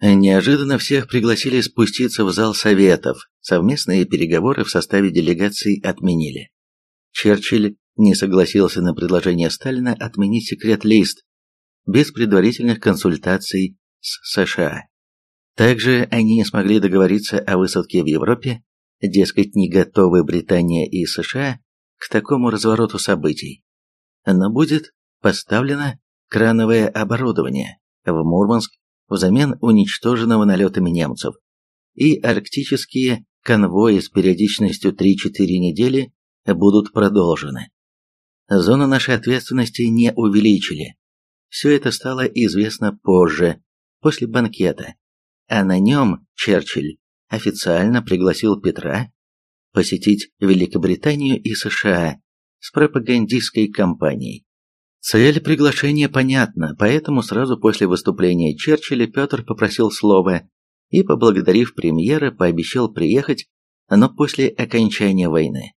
Неожиданно всех пригласили спуститься в зал советов. Совместные переговоры в составе делегации отменили. Черчилль не согласился на предложение Сталина отменить секрет-лист без предварительных консультаций с США. Также они не смогли договориться о высадке в Европе, дескать, не готовы Британия и США к такому развороту событий. Но будет поставлено крановое оборудование в Мурманск взамен уничтоженного налетами немцев, и арктические конвои с периодичностью 3-4 недели будут продолжены. Зону нашей ответственности не увеличили. Все это стало известно позже, после банкета, а на нем Черчилль официально пригласил Петра посетить Великобританию и США с пропагандистской кампанией. Цель приглашения понятна, поэтому сразу после выступления Черчилля Петр попросил слова и, поблагодарив премьера, пообещал приехать, но после окончания войны.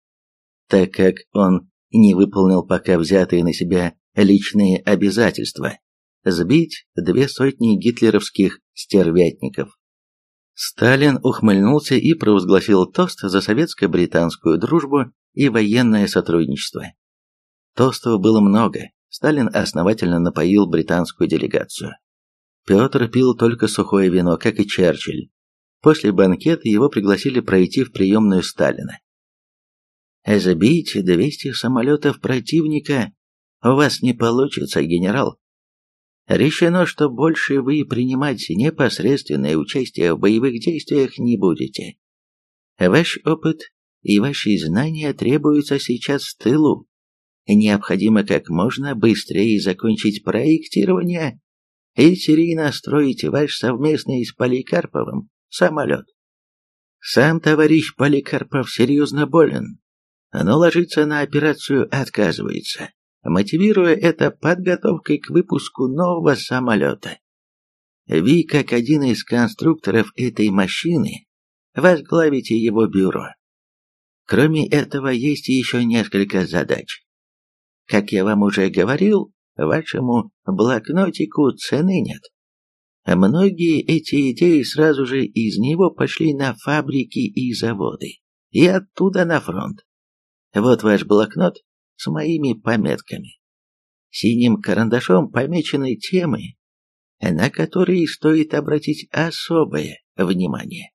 Так как он не выполнил пока взятые на себя личные обязательства – сбить две сотни гитлеровских стервятников. Сталин ухмыльнулся и провозгласил тост за советско-британскую дружбу и военное сотрудничество. Тостов было много, Сталин основательно напоил британскую делегацию. Петр пил только сухое вино, как и Черчилль. После банкета его пригласили пройти в приемную Сталина. «Забить 200 самолетов противника у вас не получится, генерал. Решено, что больше вы принимать непосредственное участие в боевых действиях не будете. Ваш опыт и ваши знания требуются сейчас в тылу необходимо как можно быстрее закончить проектирование и серийно строить ваш совместный с Поликарповым самолет. Сам товарищ Поликарпов серьезно болен, но ложиться на операцию отказывается, мотивируя это подготовкой к выпуску нового самолета. Вы, как один из конструкторов этой машины, возглавите его бюро. Кроме этого, есть еще несколько задач. Как я вам уже говорил, вашему блокнотику цены нет. Многие эти идеи сразу же из него пошли на фабрики и заводы, и оттуда на фронт. Вот ваш блокнот с моими пометками. Синим карандашом помечены темы, на которые стоит обратить особое внимание.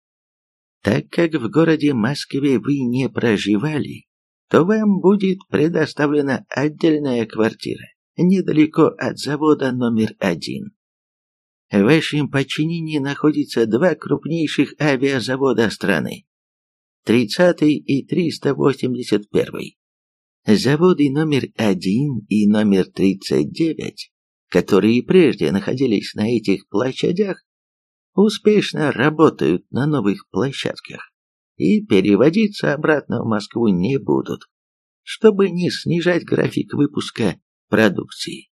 Так как в городе Москве вы не проживали, то вам будет предоставлена отдельная квартира недалеко от завода номер один. В вашем подчинении находятся два крупнейших авиазавода страны. 30 и 381. Заводы номер один и номер 39, которые прежде находились на этих площадях, успешно работают на новых площадках и переводиться обратно в Москву не будут, чтобы не снижать график выпуска продукции.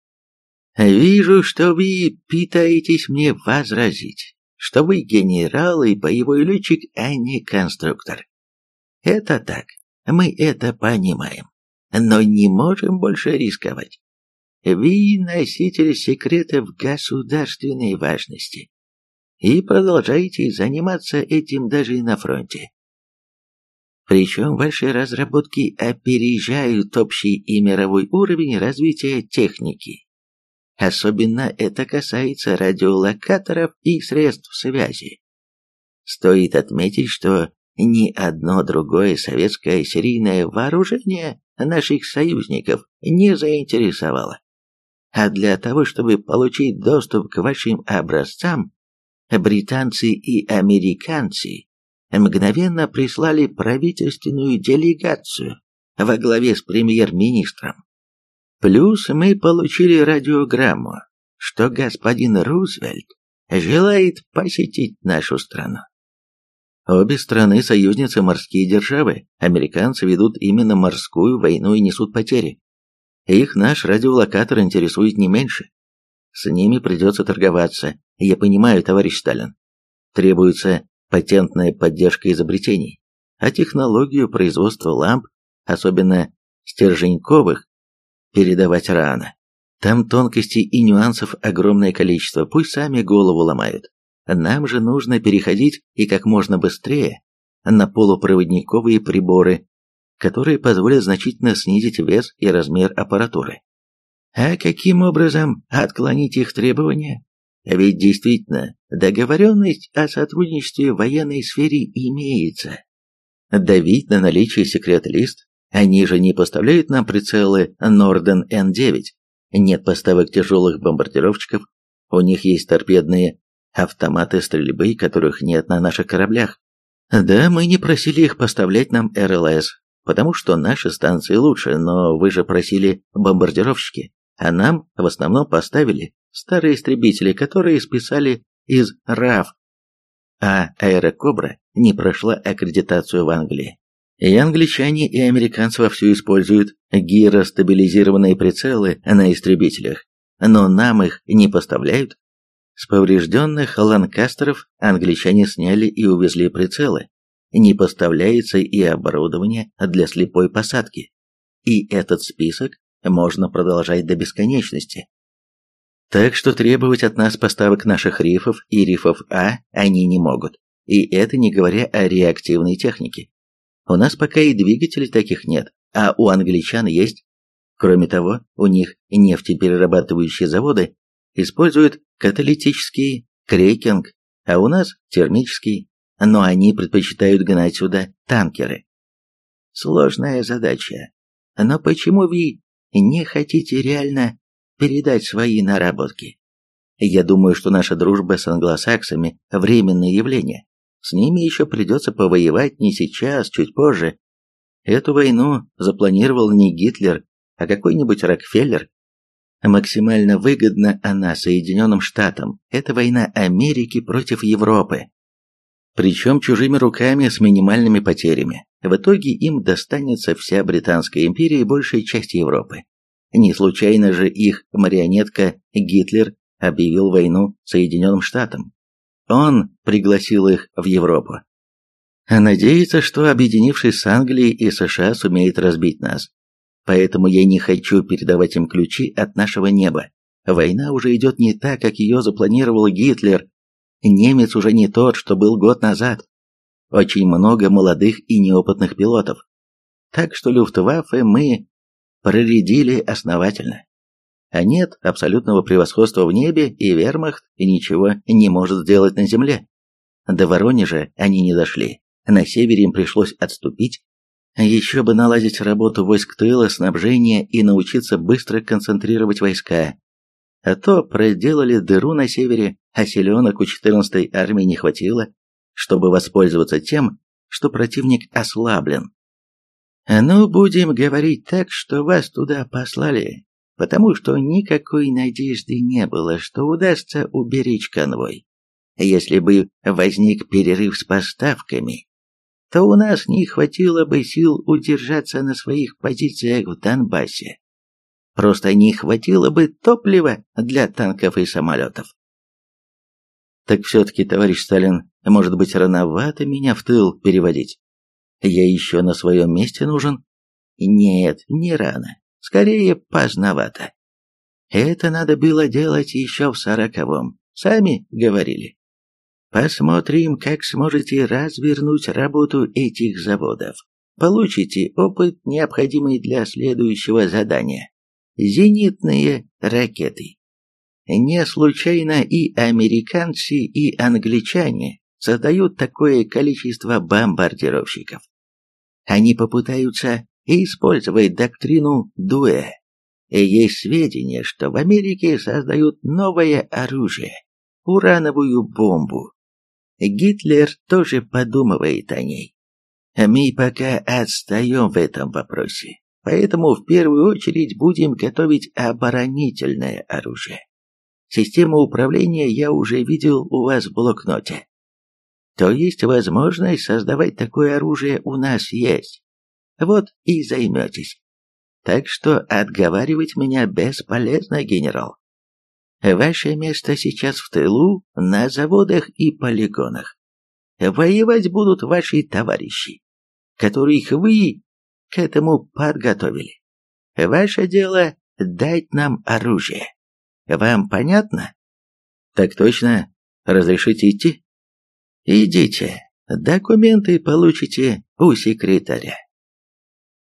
Вижу, что вы пытаетесь мне возразить, что вы генерал и боевой летчик, а не конструктор. Это так, мы это понимаем, но не можем больше рисковать. Вы носитель секретов государственной важности и продолжаете заниматься этим даже и на фронте. Причем ваши разработки опережают общий и мировой уровень развития техники. Особенно это касается радиолокаторов и средств связи. Стоит отметить, что ни одно другое советское серийное вооружение наших союзников не заинтересовало. А для того, чтобы получить доступ к вашим образцам, британцы и американцы мгновенно прислали правительственную делегацию во главе с премьер-министром. Плюс мы получили радиограмму, что господин Рузвельт желает посетить нашу страну. Обе страны союзницы морские державы, американцы ведут именно морскую войну и несут потери. Их наш радиолокатор интересует не меньше. С ними придется торговаться, я понимаю, товарищ Сталин. Требуется патентная поддержка изобретений, а технологию производства ламп, особенно стерженьковых, передавать рано. Там тонкостей и нюансов огромное количество, пусть сами голову ломают. Нам же нужно переходить и как можно быстрее на полупроводниковые приборы, которые позволят значительно снизить вес и размер аппаратуры. А каким образом отклонить их требования? Ведь действительно, договоренность о сотрудничестве в военной сфере имеется. Давить на наличие секрет-лист, они же не поставляют нам прицелы Норден Н-9, нет поставок тяжелых бомбардировщиков, у них есть торпедные автоматы стрельбы, которых нет на наших кораблях. Да, мы не просили их поставлять нам РЛС, потому что наши станции лучше, но вы же просили бомбардировщики, а нам в основном поставили старые истребители, которые списали из РАФ, а Аэрокобра не прошла аккредитацию в Англии. И англичане, и американцы вовсю используют гиростабилизированные прицелы на истребителях, но нам их не поставляют. С поврежденных ланкастеров англичане сняли и увезли прицелы. Не поставляется и оборудование для слепой посадки. И этот список можно продолжать до бесконечности. Так что требовать от нас поставок наших рифов и рифов А они не могут. И это не говоря о реактивной технике. У нас пока и двигателей таких нет, а у англичан есть. Кроме того, у них нефтеперерабатывающие заводы используют каталитический крекинг, а у нас термический, но они предпочитают гнать сюда танкеры. Сложная задача. Но почему вы не хотите реально передать свои наработки? Я думаю, что наша дружба с англосаксами – временное явление. С ними еще придется повоевать не сейчас, чуть позже. Эту войну запланировал не Гитлер, а какой-нибудь Рокфеллер. Максимально выгодна она Соединенным Штатам. Это война Америки против Европы. Причем чужими руками с минимальными потерями. В итоге им достанется вся Британская империя и большая часть Европы. Не случайно же их марионетка Гитлер объявил войну Соединенным Штатам. Он пригласил их в Европу. Надеется, что, объединившись с Англией и США, сумеет разбить нас. Поэтому я не хочу передавать им ключи от нашего неба. Война уже идет не так, как ее запланировал Гитлер. Немец уже не тот, что был год назад. Очень много молодых и неопытных пилотов. Так что Люфтваффе мы проредили основательно. А нет абсолютного превосходства в небе, и вермахт ничего не может сделать на земле. До Воронежа они не дошли. На севере им пришлось отступить. Еще бы наладить работу войск тыла, снабжения и научиться быстро концентрировать войска. А то проделали дыру на севере, а селенок у 14-й армии не хватило, чтобы воспользоваться тем, что противник ослаблен. «Ну, будем говорить так, что вас туда послали, потому что никакой надежды не было, что удастся уберечь конвой. Если бы возник перерыв с поставками, то у нас не хватило бы сил удержаться на своих позициях в Донбассе. Просто не хватило бы топлива для танков и самолетов. Так все-таки, товарищ Сталин, может быть, рановато меня в тыл переводить? Я еще на своем месте нужен? Нет, не рано скорее поздновато. Это надо было делать еще в сороковом, сами говорили. Посмотрим, как сможете развернуть работу этих заводов. Получите опыт, необходимый для следующего задания. Зенитные ракеты. Не случайно и американцы, и англичане создают такое количество бомбардировщиков. Они попытаются использовать доктрину Дуэ. И есть сведения, что в Америке создают новое оружие – урановую бомбу. Гитлер тоже подумывает о ней. Мы пока отстаем в этом вопросе, поэтому в первую очередь будем готовить оборонительное оружие. Систему управления я уже видел у вас в блокноте. То есть возможность создавать такое оружие у нас есть. Вот и займетесь. Так что отговаривать меня бесполезно, генерал. Ваше место сейчас в тылу, на заводах и полигонах. Воевать будут ваши товарищи, которых вы к этому подготовили. Ваше дело дать нам оружие. Вам понятно? Так точно. Разрешите идти? Идите. Документы получите у секретаря.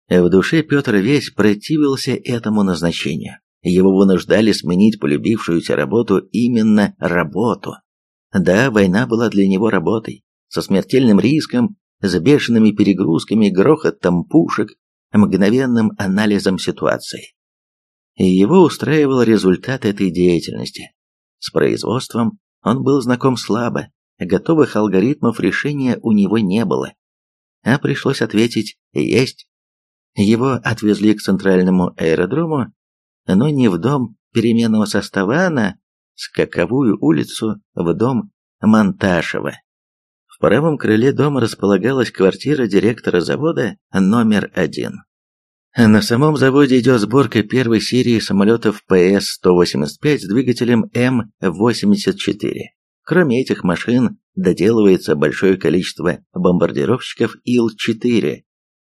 В душе Петр весь противился этому назначению. Его вынуждали сменить полюбившуюся работу именно работу. Да, война была для него работой, со смертельным риском, с бешеными перегрузками, грохотом пушек, мгновенным анализом ситуации. И его устраивал результат этой деятельности. С производством он был знаком слабо, готовых алгоритмов решения у него не было. А пришлось ответить «есть». Его отвезли к центральному аэродрому, но не в дом переменного состава, а на Скаковую улицу, в дом Монташева. В правом крыле дома располагалась квартира директора завода номер один. На самом заводе идет сборка первой серии самолетов ПС-185 с двигателем М-84. Кроме этих машин, доделывается большое количество бомбардировщиков Ил-4.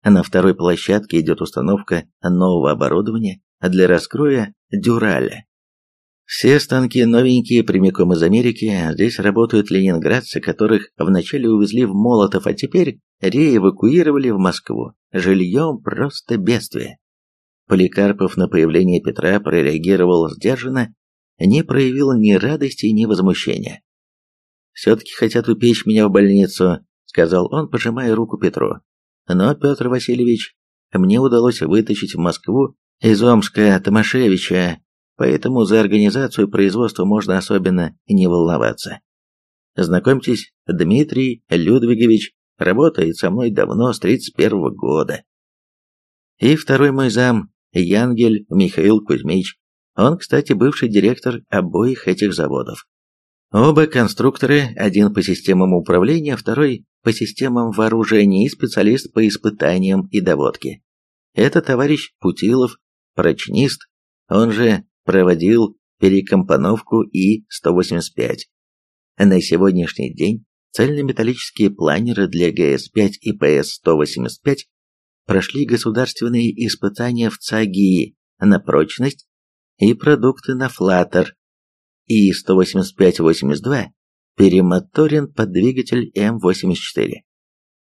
На второй площадке идет установка нового оборудования для раскроя «Дюраля». Все станки новенькие, прямиком из Америки, здесь работают ленинградцы, которых вначале увезли в Молотов, а теперь реэвакуировали в Москву. Жильем просто бедствие. Поликарпов на появление Петра прореагировал сдержанно, не проявил ни радости, ни возмущения. «Все-таки хотят упечь меня в больницу», — сказал он, пожимая руку Петру. «Но, Петр Васильевич, мне удалось вытащить в Москву из Омска Томашевича, поэтому за организацию производства можно особенно не волноваться. Знакомьтесь, Дмитрий Людвигович работает со мной давно, с 31 -го года. И второй мой зам, Янгель Михаил Кузьмич, он, кстати, бывший директор обоих этих заводов. Оба конструкторы, один по системам управления, второй по системам вооружения и специалист по испытаниям и доводке. Это товарищ Путилов, прочнист, он же проводил перекомпоновку И-185. На сегодняшний день цельнометаллические планеры для ГС-5 и ПС-185 прошли государственные испытания в ЦАГИИ на прочность и продукты на флаттер. И-185-82 перемоторен под двигатель М-84.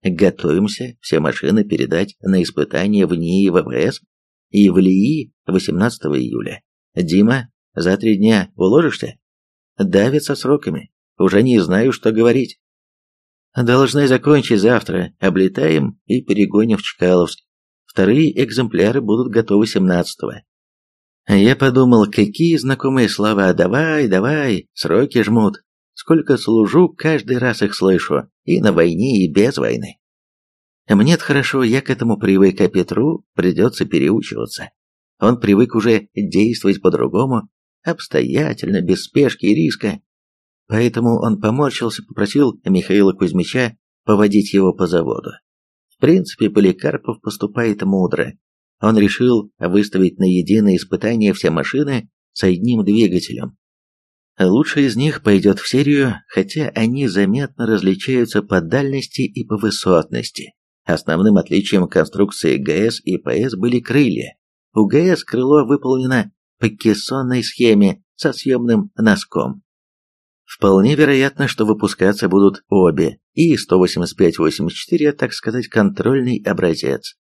Готовимся все машины передать на испытание в НИИ ВВС и в ЛИИ 18 июля. Дима, за три дня уложишься? Давит со сроками. Уже не знаю, что говорить. Должны закончить завтра. Облетаем и перегоним в Чкаловск. Вторые экземпляры будут готовы 17-го. Я подумал, какие знакомые слова. Давай, давай, сроки жмут. Сколько служу, каждый раз их слышу. И на войне, и без войны. Мне-то хорошо, я к этому привык, а Петру придется переучиваться. Он привык уже действовать по-другому, обстоятельно, без спешки и риска. Поэтому он поморщился, попросил Михаила Кузьмича поводить его по заводу. В принципе, Поликарпов поступает мудро. Он решил выставить на единое испытание все машины с одним двигателем. Лучший из них пойдет в серию, хотя они заметно различаются по дальности и по высотности. Основным отличием конструкции ГС и ПС были крылья. У ГС крыло выполнено по кессонной схеме со съемным носком. Вполне вероятно, что выпускаться будут обе, и 185-84, так сказать, контрольный образец.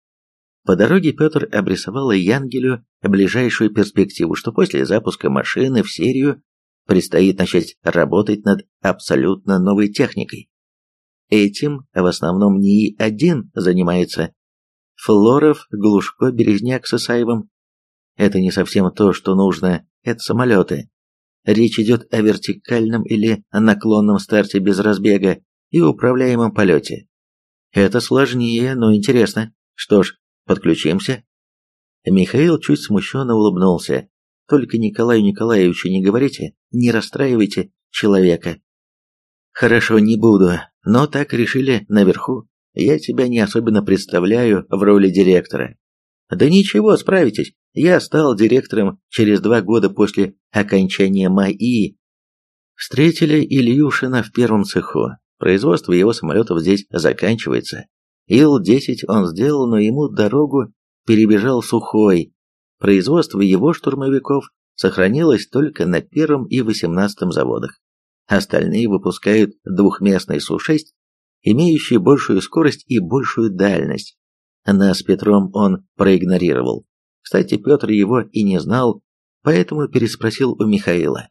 По дороге Петр обрисовал Янгелю ближайшую перспективу, что после запуска машины в серию предстоит начать работать над абсолютно новой техникой. Этим в основном НИИ один занимается, Флоров, Глушко, Березняк с Исаевым. Это не совсем то, что нужно, это самолеты. Речь идет о вертикальном или наклонном старте без разбега и управляемом полете. Это сложнее, но интересно. Что ж, подключимся. Михаил чуть смущенно улыбнулся. Только Николаю Николаевичу не говорите, не расстраивайте человека. Хорошо, не буду, но так решили наверху. Я тебя не особенно представляю в роли директора. Да ничего, справитесь. Я стал директором через два года после окончания МАИ. Встретили Ильюшина в первом цеху. Производство его самолетов здесь заканчивается. Ил-10 он сделал, но ему дорогу перебежал Сухой. Производство его штурмовиков сохранилось только на первом и восемнадцатом заводах. Остальные выпускают двухместный Су-6, имеющий большую скорость и большую дальность. Нас с Петром он проигнорировал. Кстати, Петр его и не знал, поэтому переспросил у Михаила.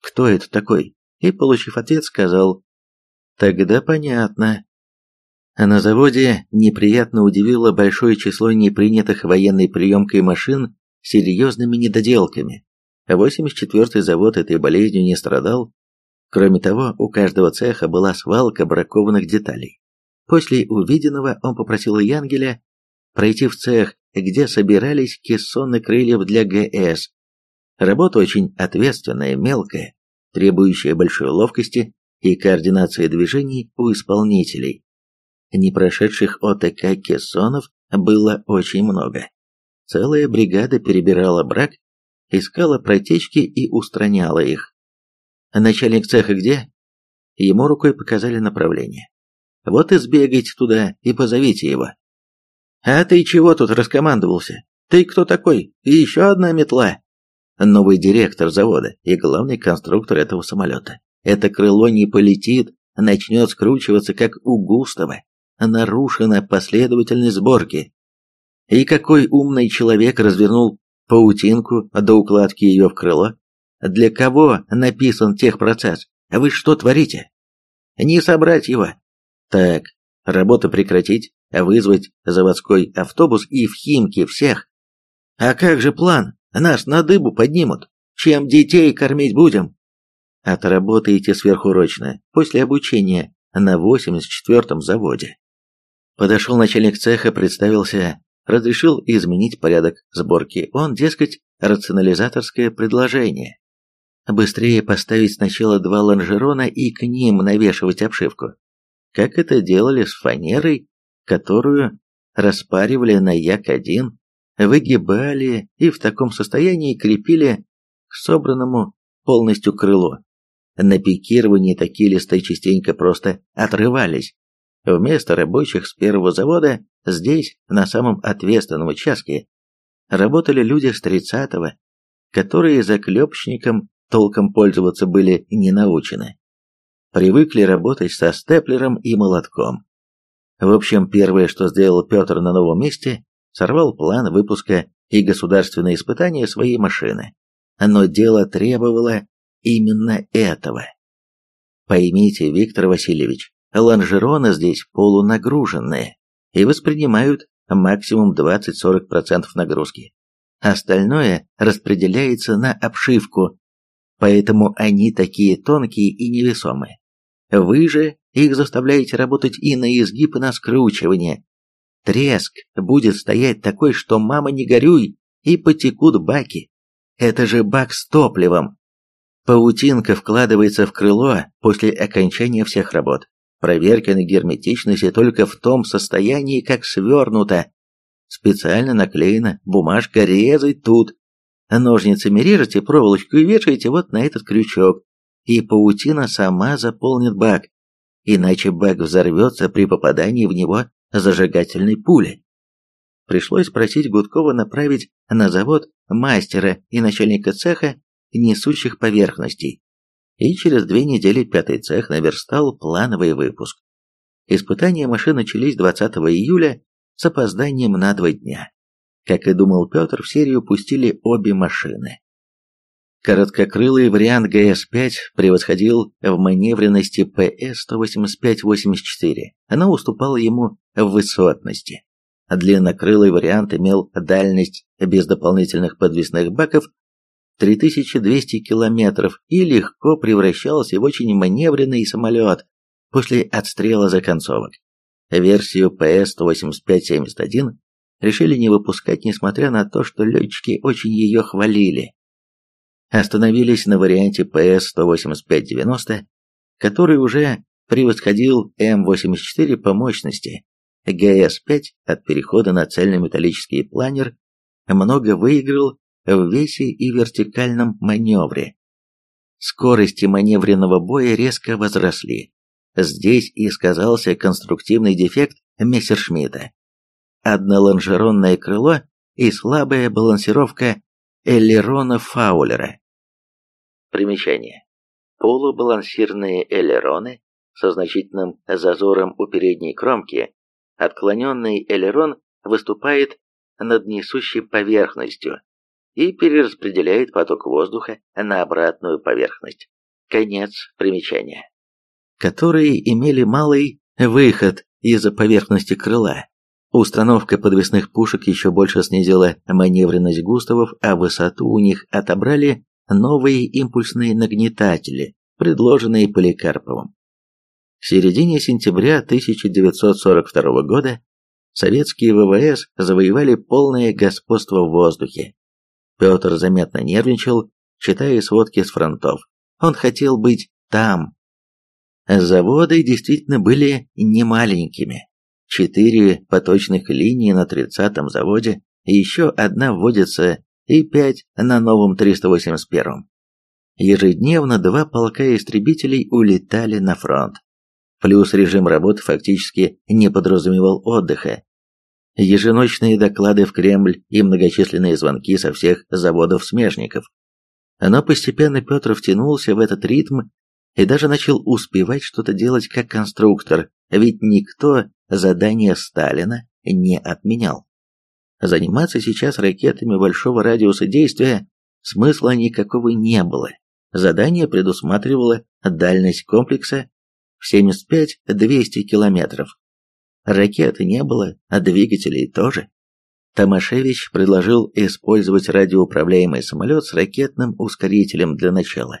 «Кто это такой?» И, получив ответ, сказал. «Тогда понятно». А на заводе неприятно удивило большое число непринятых военной приемкой машин серьезными недоделками. 84-й завод этой болезнью не страдал. Кроме того, у каждого цеха была свалка бракованных деталей. После увиденного он попросил Янгеля пройти в цех, где собирались кессоны крыльев для ГС. Работа очень ответственная, мелкая, требующая большой ловкости и координации движений у исполнителей. Не прошедших ОТК кессонов было очень много. Целая бригада перебирала брак, искала протечки и устраняла их. Начальник цеха где? Ему рукой показали направление. Вот и сбегайте туда и позовите его. А ты чего тут раскомандовался? Ты кто такой? И еще одна метла. Новый директор завода и главный конструктор этого самолета. Это крыло не полетит, начнет скручиваться, как у Густава. Нарушена последовательность сборки. И какой умный человек развернул паутинку до укладки ее в крыло? Для кого написан техпроцесс? Вы что творите? Не собрать его. Так, работу прекратить, вызвать заводской автобус и в Химки всех. А как же план? Нас на дыбу поднимут. Чем детей кормить будем? Отработаете сверхурочно, после обучения, на 84-м заводе. Подошел начальник цеха, представился, разрешил изменить порядок сборки. Он, дескать, рационализаторское предложение. Быстрее поставить сначала два лонжерона и к ним навешивать обшивку. Как это делали с фанерой, которую распаривали на Як-1, выгибали и в таком состоянии крепили к собранному полностью крыло. На пикировании такие листы частенько просто отрывались. Вместо рабочих с первого завода здесь, на самом ответственном участке, работали люди с тридцатого, которые заклепочником толком пользоваться были не научены. Привыкли работать со степлером и молотком. В общем, первое, что сделал Петр на новом месте, сорвал план выпуска и государственные испытания своей машины. Но дело требовало именно этого. Поймите, Виктор Васильевич, лонжероны здесь полунагруженные и воспринимают максимум 20-40% нагрузки. Остальное распределяется на обшивку, поэтому они такие тонкие и невесомые. Вы же их заставляете работать и на изгиб, и на скручивание. Треск будет стоять такой, что мама не горюй, и потекут баки. Это же бак с топливом. Паутинка вкладывается в крыло после окончания всех работ. Проверка на герметичность только в том состоянии, как свернута. Специально наклеена бумажка «резать тут». Ножницами режете проволочку и вешаете вот на этот крючок, и паутина сама заполнит бак, иначе бак взорвется при попадании в него зажигательной пули. Пришлось просить Гудкова направить на завод мастера и начальника цеха несущих поверхностей. И через две недели пятый цех наверстал плановый выпуск. Испытания машин начались 20 июля с опозданием на два дня. Как и думал Петр, в серию пустили обе машины. Короткокрылый вариант ГС-5 превосходил в маневренности ПС-185-84, она уступала ему в высотности. Длиннокрылый вариант имел дальность без дополнительных подвесных баков 3200 километров и легко превращался в очень маневренный самолет после отстрела законцовок. Версию ПС-185-71 решили не выпускать, несмотря на то, что летчики очень ее хвалили остановились на варианте PS-185-90, который уже превосходил М-84 по мощности. ГС-5 от перехода на цельнометаллический планер много выиграл в весе и вертикальном маневре. Скорости маневренного боя резко возросли. Здесь и сказался конструктивный дефект Мессершмитта. Однолонжеронное крыло и слабая балансировка эллерона Фаулера. Примечание. полубалансированные элероны со значительным зазором у передней кромки, отклоненный элерон выступает над несущей поверхностью и перераспределяет поток воздуха на обратную поверхность. Конец примечания. Которые имели малый выход из-за поверхности крыла. Установка подвесных пушек еще больше снизила маневренность густавов, а высоту у них отобрали новые импульсные нагнетатели, предложенные Поликарповым. В середине сентября 1942 года советские ВВС завоевали полное господство в воздухе. Петр заметно нервничал, читая сводки с фронтов. Он хотел быть там. Заводы действительно были немаленькими. Четыре поточных линии на 30-м заводе, еще одна вводится и пять на новом 381-м. Ежедневно два полка истребителей улетали на фронт. Плюс режим работы фактически не подразумевал отдыха. Еженочные доклады в Кремль и многочисленные звонки со всех заводов-смежников. Но постепенно Петр втянулся в этот ритм и даже начал успевать что-то делать как конструктор, ведь никто задание Сталина не отменял. Заниматься сейчас ракетами большого радиуса действия смысла никакого не было. Задание предусматривало дальность комплекса в 75-200 километров. Ракеты не было, а двигателей тоже. Томашевич предложил использовать радиоуправляемый самолет с ракетным ускорителем для начала.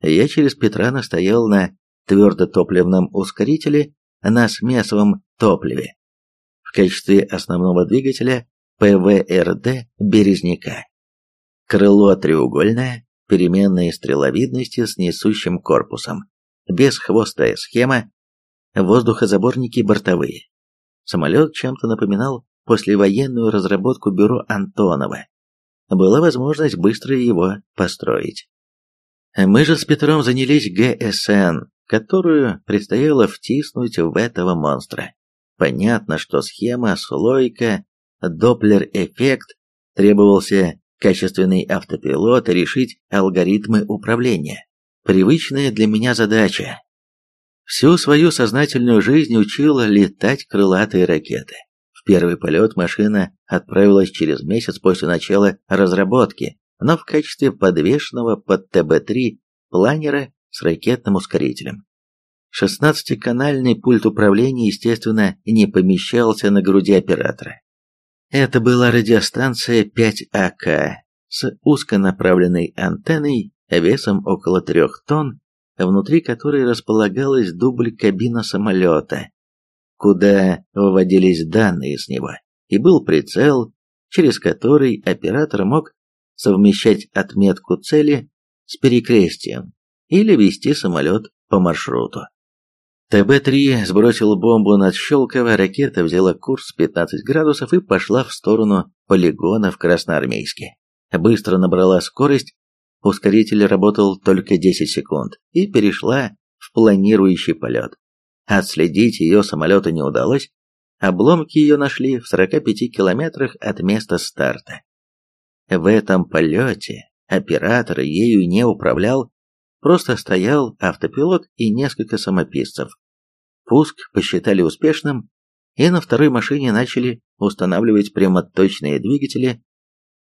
Я через Петра настоял на твердотопливном ускорителе на смесовом топливе. В качестве основного двигателя ПВРД «Березняка». Крыло треугольное, переменной стреловидности с несущим корпусом, бесхвостая схема, воздухозаборники бортовые. Самолет чем-то напоминал послевоенную разработку бюро Антонова. Была возможность быстро его построить. Мы же с Петром занялись ГСН, которую предстояло втиснуть в этого монстра. Понятно, что схема, слойка, доплер-эффект, требовался качественный автопилот и решить алгоритмы управления. Привычная для меня задача. Всю свою сознательную жизнь учила летать крылатые ракеты. В первый полет машина отправилась через месяц после начала разработки, но в качестве подвешенного под ТБ-3 планера с ракетным ускорителем. 16-канальный пульт управления, естественно, не помещался на груди оператора. Это была радиостанция 5АК с узконаправленной антенной весом около трех тонн, внутри которой располагалась дубль-кабина самолета, куда выводились данные с него, и был прицел, через который оператор мог совмещать отметку цели с перекрестием или вести самолет по маршруту. ТБ-3 сбросил бомбу над Щелково, ракета взяла курс 15 градусов и пошла в сторону полигона в Красноармейске. Быстро набрала скорость, ускоритель работал только 10 секунд, и перешла в планирующий полет. Отследить ее самолету не удалось, обломки ее нашли в 45 километрах от места старта. В этом полете оператор ею не управлял, Просто стоял автопилот и несколько самописцев. Пуск посчитали успешным, и на второй машине начали устанавливать прямоточные двигатели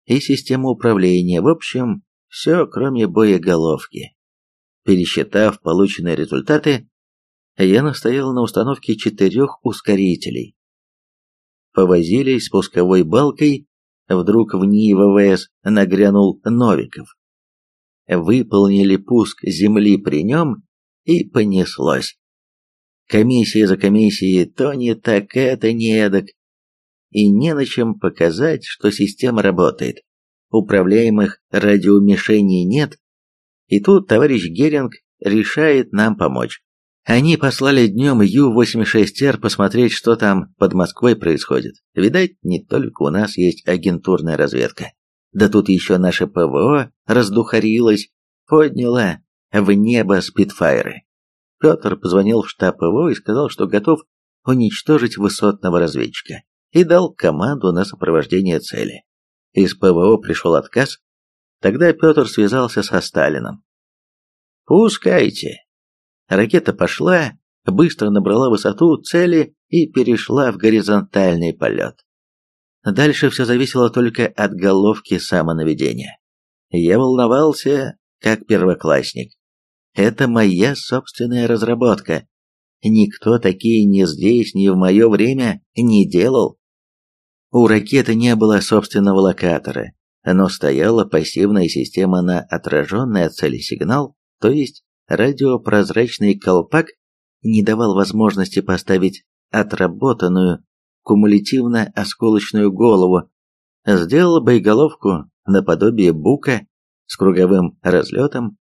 и систему управления, в общем, все кроме боеголовки. Пересчитав полученные результаты, я настоял на установке четырех ускорителей. Повозились с пусковой балкой, вдруг в НИИ ВВС нагрянул Новиков выполнили пуск земли при нем, и понеслось. Комиссия за комиссией, то не так, это не эдак. И не на чем показать, что система работает. Управляемых радиомишеней нет. И тут товарищ Геринг решает нам помочь. Они послали днем Ю-86Р посмотреть, что там под Москвой происходит. Видать, не только у нас есть агентурная разведка. Да тут еще наше ПВО раздухарилось, подняло в небо спидфайры. Петр позвонил в штаб ПВО и сказал, что готов уничтожить высотного разведчика, и дал команду на сопровождение цели. Из ПВО пришел отказ. Тогда Петр связался со Сталином. Пускайте. Ракета пошла, быстро набрала высоту цели и перешла в горизонтальный полет. Дальше все зависело только от головки самонаведения. Я волновался, как первоклассник. Это моя собственная разработка. Никто такие ни здесь, ни в мое время не делал. У ракеты не было собственного локатора, но стояла пассивная система на отраженный от цели сигнал, то есть радиопрозрачный колпак не давал возможности поставить отработанную кумулятивно-осколочную голову, сделал боеголовку наподобие бука с круговым разлетом,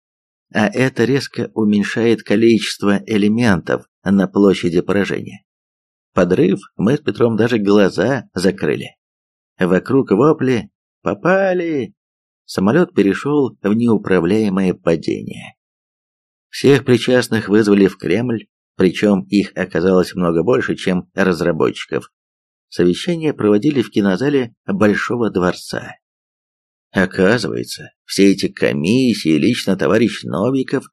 а это резко уменьшает количество элементов на площади поражения. Подрыв, мы с Петром даже глаза закрыли. Вокруг вопли «Попали!» Самолет перешел в неуправляемое падение. Всех причастных вызвали в Кремль, причем их оказалось много больше, чем разработчиков. Совещание проводили в кинозале Большого дворца. Оказывается, все эти комиссии, лично товарищ Новиков,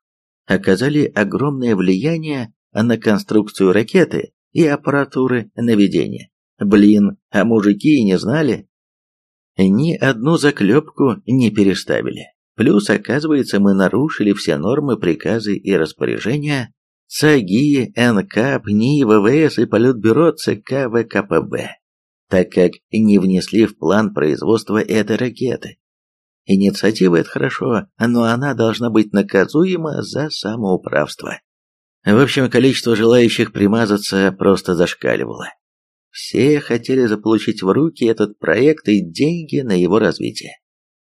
оказали огромное влияние на конструкцию ракеты и аппаратуры наведения. Блин, а мужики и не знали. Ни одну заклепку не переставили. Плюс, оказывается, мы нарушили все нормы, приказы и распоряжения ЦАГИ, НКАП, НИИ, ВВС и Политбюро ЦК ВКПБ, так как не внесли в план производства этой ракеты. Инициатива – это хорошо, но она должна быть наказуема за самоуправство. В общем, количество желающих примазаться просто зашкаливало. Все хотели заполучить в руки этот проект и деньги на его развитие.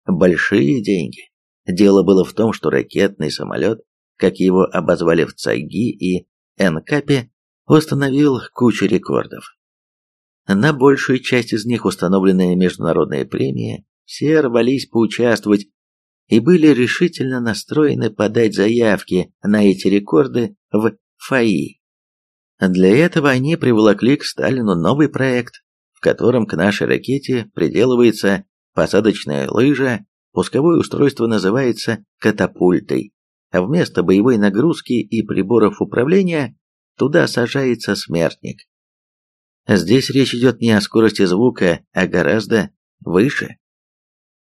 Большие деньги. Дело было в том, что ракетный самолет как его обозвали в ЦАГИ и НКАПе, установил кучу рекордов. На большую часть из них установленные международные премии, все рвались поучаствовать и были решительно настроены подать заявки на эти рекорды в ФАИ. Для этого они приволокли к Сталину новый проект, в котором к нашей ракете приделывается посадочная лыжа, пусковое устройство называется катапультой, а вместо боевой нагрузки и приборов управления туда сажается смертник. Здесь речь идет не о скорости звука, а гораздо выше.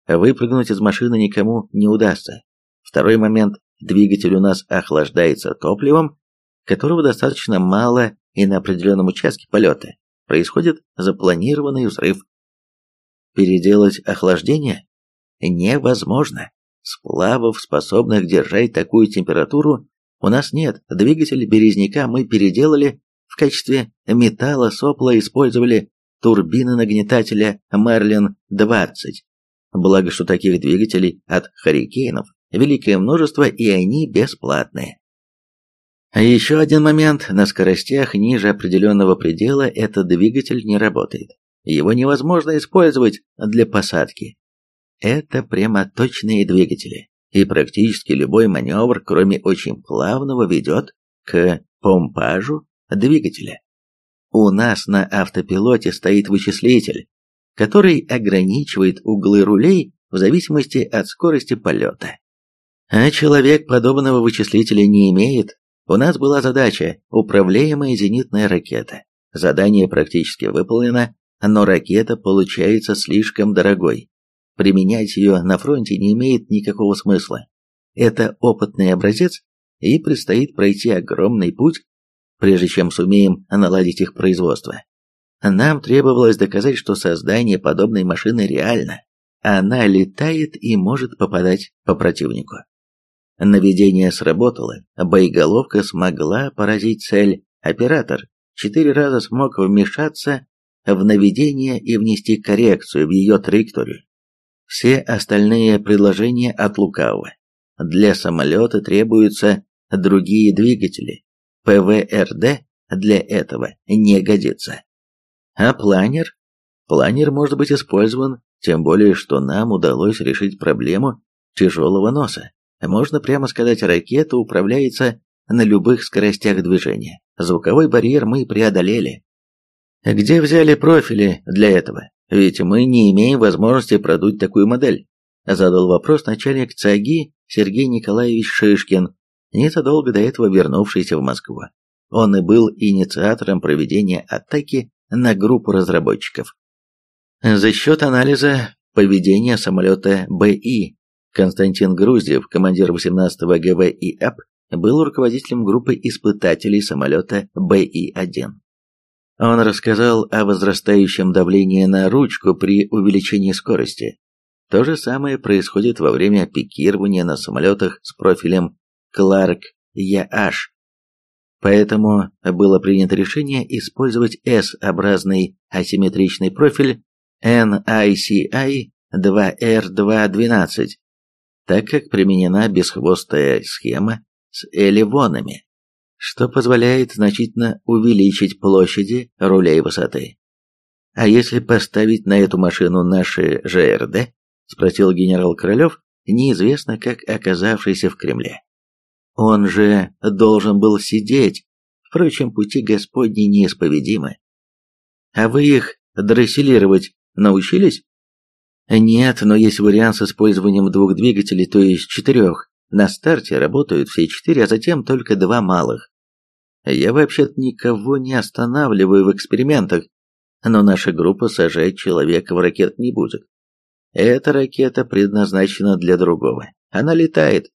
Выпрыгнуть из машины никому не удастся. Второй момент – двигатель у нас охлаждается топливом, которого достаточно мало и на определенном участке полета происходит запланированный взрыв. Переделать охлаждение невозможно. Сплавов, способных держать такую температуру, у нас нет. Двигатель березняка мы переделали в качестве металла сопла использовали турбины нагнетателя Мерлин-20. Благо, что таких двигателей от Харикейнов великое множество и они бесплатные. А еще один момент, на скоростях ниже определенного предела этот двигатель не работает. Его невозможно использовать для посадки. Это прямоточные двигатели, и практически любой маневр, кроме очень плавного, ведет к помпажу двигателя. У нас на автопилоте стоит вычислитель, который ограничивает углы рулей в зависимости от скорости полета. А человек подобного вычислителя не имеет. У нас была задача – управляемая зенитная ракета. Задание практически выполнено, но ракета получается слишком дорогой. Применять ее на фронте не имеет никакого смысла. Это опытный образец, и предстоит пройти огромный путь, прежде чем сумеем наладить их производство. Нам требовалось доказать, что создание подобной машины реально. Она летает и может попадать по противнику. Наведение сработало, боеголовка смогла поразить цель, оператор четыре раза смог вмешаться в наведение и внести коррекцию в ее траекторию. Все остальные предложения от лукавого. Для самолета требуются другие двигатели. ПВРД для этого не годится. А планер? Планер может быть использован, тем более, что нам удалось решить проблему тяжелого носа. Можно прямо сказать, ракета управляется на любых скоростях движения. Звуковой барьер мы преодолели. Где взяли профили для этого? Ведь мы не имеем возможности продуть такую модель. Задал вопрос начальник ЦАГИ Сергей Николаевич Шишкин, незадолго до этого вернувшийся в Москву. Он и был инициатором проведения атаки на группу разработчиков. За счет анализа поведения самолета БИ Константин Груздев, командир 18-го ГВИАП, был руководителем группы испытателей самолета БИ-1. Он рассказал о возрастающем давлении на ручку при увеличении скорости. То же самое происходит во время пикирования на самолетах с профилем Кларк Яаш. Поэтому было принято решение использовать S-образный асимметричный профиль NICI 2R212, так как применена бесхвостая схема с элевонами, что позволяет значительно увеличить площади рулей высоты. А если поставить на эту машину наши ЖРД, спросил генерал Королев, неизвестно как оказавшийся в Кремле. Он же должен был сидеть, впрочем, пути Господни неисповедимы. А вы их дресселировать научились? Нет, но есть вариант с использованием двух двигателей, то есть четырех. На старте работают все четыре, а затем только два малых. Я вообще-то никого не останавливаю в экспериментах, но наша группа сажать человека в ракет не будет. Эта ракета предназначена для другого. Она летает.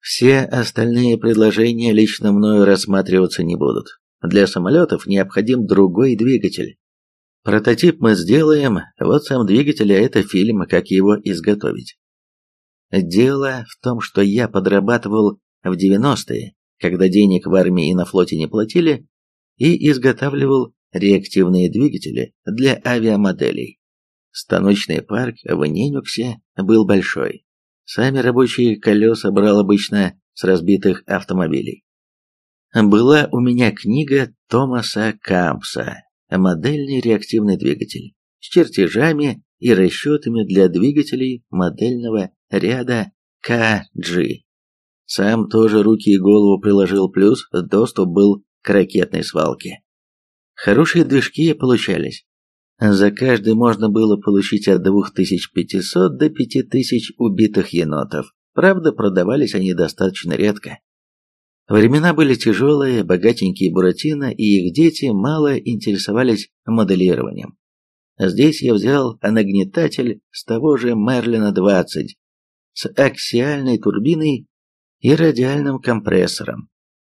Все остальные предложения лично мною рассматриваться не будут. Для самолетов необходим другой двигатель. Прототип мы сделаем, вот сам двигатель, а это фильм, как его изготовить. Дело в том, что я подрабатывал в 90-е, когда денег в армии и на флоте не платили, и изготавливал реактивные двигатели для авиамоделей. Станочный парк в Ненюксе был большой. Сами рабочие колеса брал обычно с разбитых автомобилей. Была у меня книга Томаса Кампса «Модельный реактивный двигатель» с чертежами и расчетами для двигателей модельного ряда KG. Сам тоже руки и голову приложил, плюс доступ был к ракетной свалке. Хорошие движки получались. За каждый можно было получить от 2500 до 5000 убитых енотов. Правда, продавались они достаточно редко. Времена были тяжелые, богатенькие Буратино и их дети мало интересовались моделированием. Здесь я взял нагнетатель с того же Мерлина-20 с аксиальной турбиной и радиальным компрессором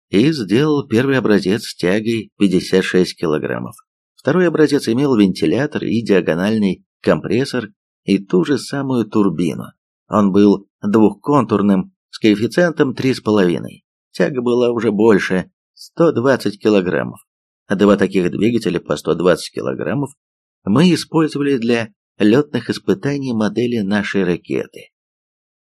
и сделал первый образец с тягой 56 килограммов. Второй образец имел вентилятор и диагональный компрессор и ту же самую турбину. Он был двухконтурным с коэффициентом 3,5. Тяга была уже больше, 120 килограммов. Два таких двигателя по 120 килограммов мы использовали для летных испытаний модели нашей ракеты.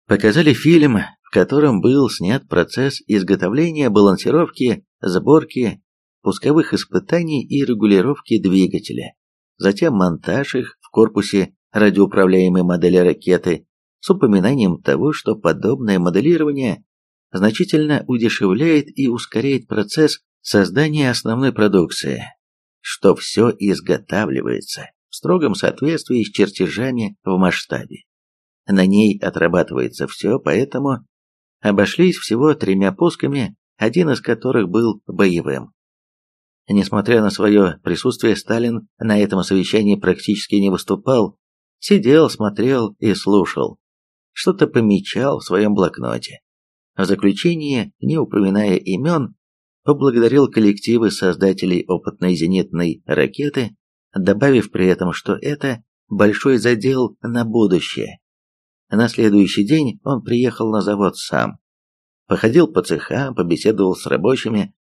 Показали фильм, в котором был снят процесс изготовления, балансировки, сборки пусковых испытаний и регулировки двигателя, затем монтаж их в корпусе радиоуправляемой модели ракеты с упоминанием того, что подобное моделирование значительно удешевляет и ускоряет процесс создания основной продукции, что все изготавливается в строгом соответствии с чертежами в масштабе. На ней отрабатывается все, поэтому обошлись всего тремя пусками, один из которых был боевым. Несмотря на свое присутствие, Сталин на этом совещании практически не выступал, сидел, смотрел и слушал. Что-то помечал в своем блокноте. В заключение, не упоминая имен, поблагодарил коллективы создателей опытной зенитной ракеты, добавив при этом, что это большой задел на будущее. На следующий день он приехал на завод сам. Походил по цехам, побеседовал с рабочими,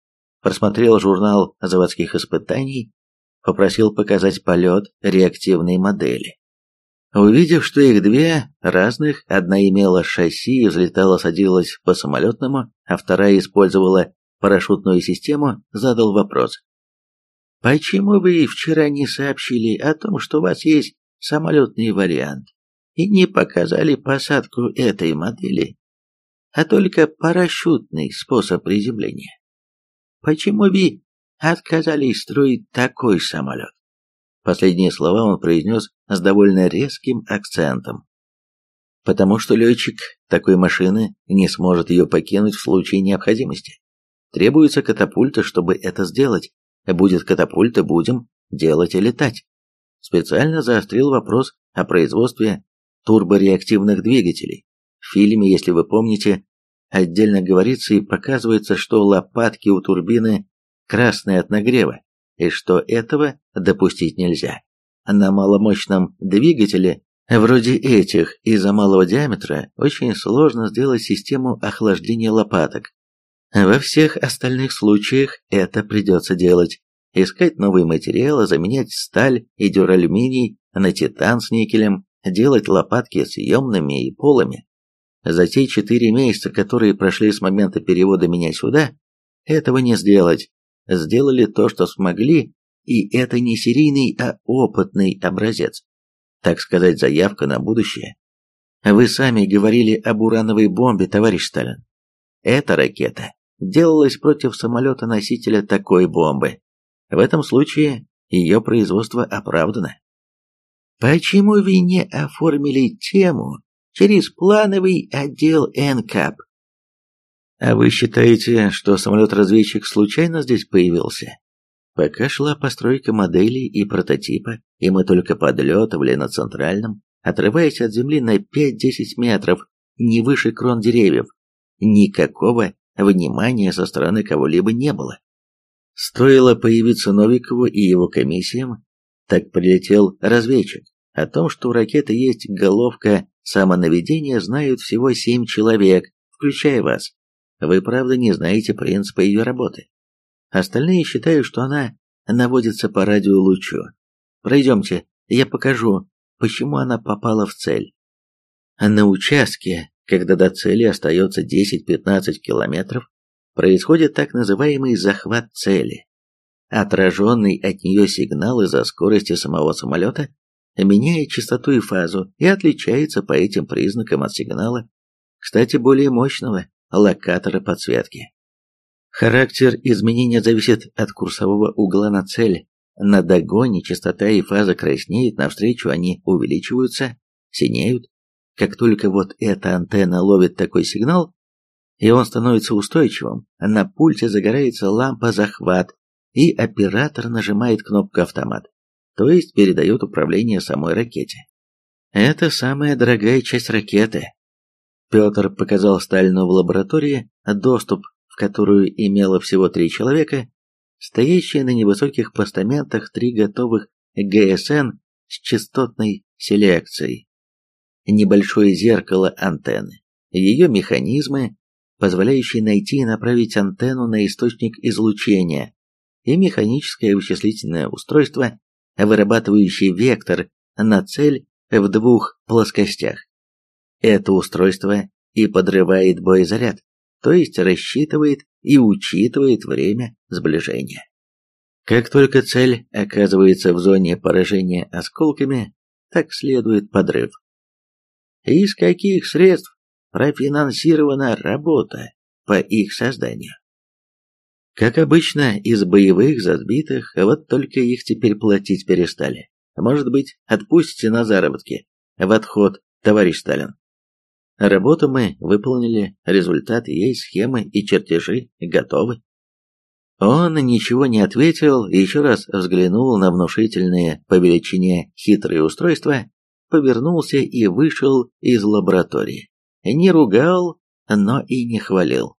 просмотрел журнал заводских испытаний, попросил показать полет реактивной модели. Увидев, что их две разных, одна имела шасси и взлетала-садилась по самолетному, а вторая использовала парашютную систему, задал вопрос. «Почему вы вчера не сообщили о том, что у вас есть самолетный вариант, и не показали посадку этой модели, а только парашютный способ приземления?» Почему вы отказались строить такой самолет? Последние слова он произнес с довольно резким акцентом. Потому что летчик такой машины не сможет ее покинуть в случае необходимости. Требуется катапульта, чтобы это сделать. Будет катапульта, будем делать и летать. Специально заострил вопрос о производстве турбореактивных двигателей. В фильме, если вы помните, отдельно говорится и показывается, что лопатки у турбины красные от нагрева, и что этого допустить нельзя. На маломощном двигателе, вроде этих, из-за малого диаметра, очень сложно сделать систему охлаждения лопаток. Во всех остальных случаях это придется делать. Искать новые материалы, заменять сталь и дюралюминий на титан с никелем, делать лопатки съемными и полыми. За те четыре месяца, которые прошли с момента перевода меня сюда, этого не сделать. Сделали то, что смогли, и это не серийный, а опытный образец. Так сказать, заявка на будущее. Вы сами говорили об урановой бомбе, товарищ Сталин. Эта ракета делалась против самолета-носителя такой бомбы. В этом случае ее производство оправдано. Почему вы не оформили тему через плановый отдел НКАП? А вы считаете, что самолет-разведчик случайно здесь появился? Пока шла постройка моделей и прототипа, и мы только подлетывали на центральном, отрываясь от земли на 5-10 метров, не выше крон деревьев, никакого внимания со стороны кого-либо не было. Стоило появиться Новикову и его комиссиям, так прилетел разведчик. О том, что у ракеты есть головка самонаведения, знают всего семь человек, включая вас. Вы, правда, не знаете принципа ее работы. Остальные считают, что она наводится по радиолучу. Пройдемте, я покажу, почему она попала в цель. На участке, когда до цели остается 10-15 километров, происходит так называемый захват цели. Отраженный от нее сигнал из-за скорости самого самолета меняет частоту и фазу и отличается по этим признакам от сигнала, кстати, более мощного локатора подсветки. Характер изменения зависит от курсового угла на цель. На догоне частота и фаза краснеют, навстречу они увеличиваются, синеют. Как только вот эта антенна ловит такой сигнал, и он становится устойчивым, на пульте загорается лампа захват, и оператор нажимает кнопку автомат, то есть передает управление самой ракете. Это самая дорогая часть ракеты. Петр показал Сталину в лаборатории доступ, в которую имело всего три человека, стоящие на невысоких постаментах три готовых ГСН с частотной селекцией. Небольшое зеркало антенны, ее механизмы, позволяющий найти и направить антенну на источник излучения, и механическое вычислительное устройство, вырабатывающее вектор на цель в двух плоскостях. Это устройство и подрывает боезаряд, то есть рассчитывает и учитывает время сближения. Как только цель оказывается в зоне поражения осколками, так следует подрыв. Из каких средств профинансирована работа по их созданию. Как обычно, из боевых за сбитых, вот только их теперь платить перестали. Может быть, отпустите на заработки. В отход, товарищ Сталин. Работу мы выполнили, результат есть, схемы и чертежи готовы. Он ничего не ответил, еще раз взглянул на внушительные по величине хитрые устройства, повернулся и вышел из лаборатории. Не ругал, но и не хвалил.